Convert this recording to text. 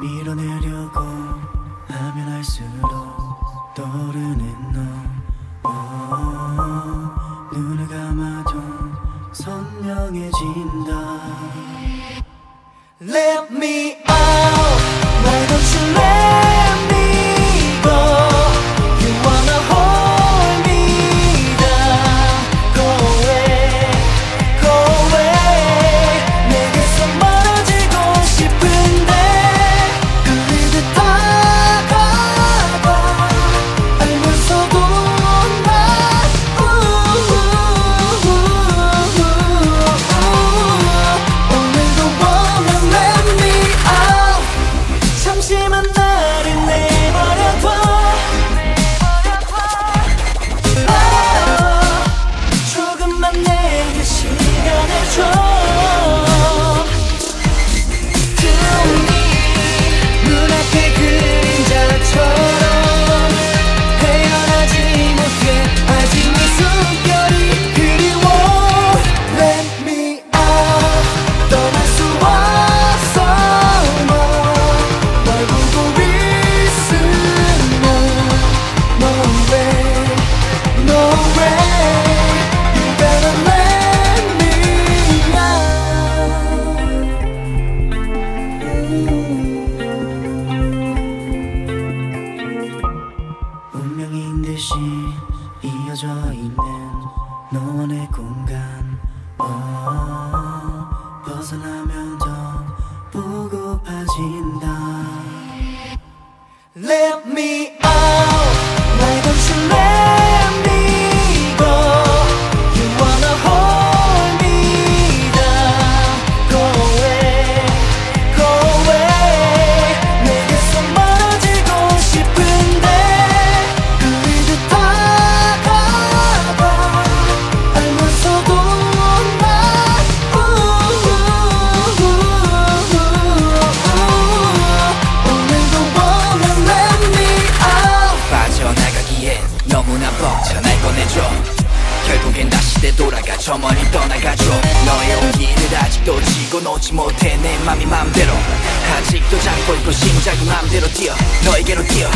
밀어내려고 하면 할수록 떠오르는 너. 어, 눈을 감아도 선명해진다. Let me out. Why don't 듯이 이어져 있는 너와 내 공간. 어, 벗어나면 더 보고파진다 너무나 벅차 날 꺼내줘. 결국엔 다시 되돌아가 저 멀리 떠나가줘 너의 온기를 아직도 지고 놓지 못해 내 맘이 맘대로. 아직도 잡고 있고 심장이 맘대로 뛰어. 너에게로 뛰어